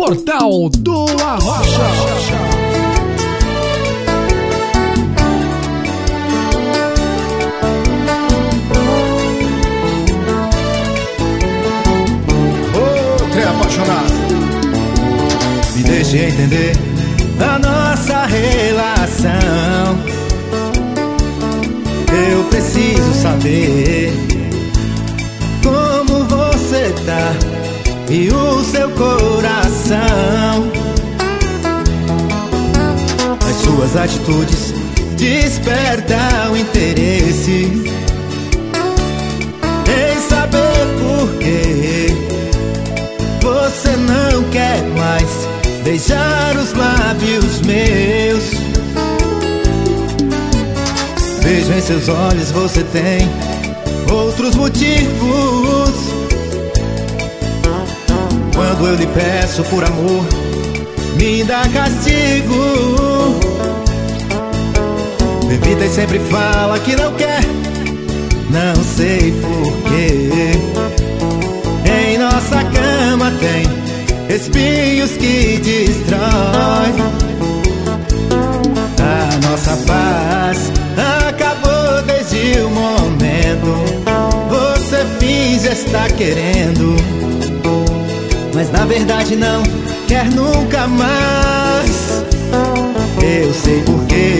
Portal do Arrocha. Outro apaixonado. Me deixe entender a nossa relação. Eu preciso saber como você tá e o seu coração. Suas atitudes despertam interesse em saber por que você não quer mais beijar os lábios meus. Vejo em seus olhos você tem outros motivos. Quando eu lhe peço por amor, me dá castigo. Bebida e sempre fala que não quer, não sei porquê. Em nossa cama tem espinhos que destrói a nossa paz. Acabou desde o momento. Você finge estar querendo, mas na verdade não quer nunca mais. Eu sei porquê,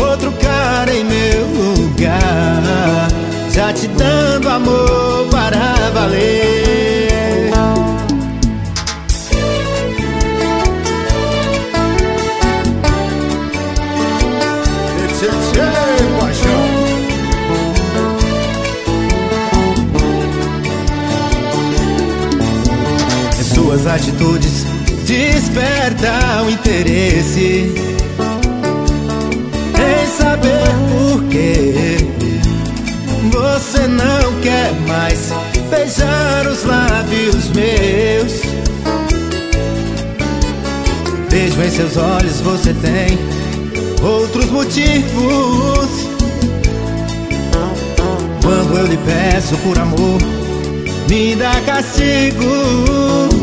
outro cara em meu lugar, já te dando amor para valer. Tchê, paixão. As suas atitudes despertam interesse em saber por que você não quer mais beijar os lábios meus. Vejo em seus olhos você tem outros motivos. Quando eu lhe peço por amor, me dá castigo.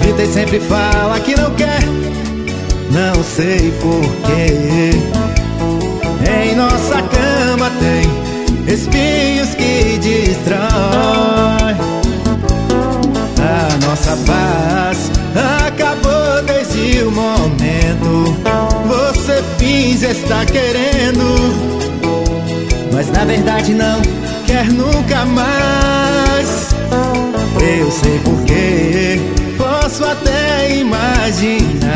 Evita e sempre fala que não quer, não sei porquê. Em nossa cama tem espinhos que destrói a nossa paz. Acabou desde o momento. Você finge estar querendo, mas na verdade não quer nunca mais. Eu sei porquê, Regina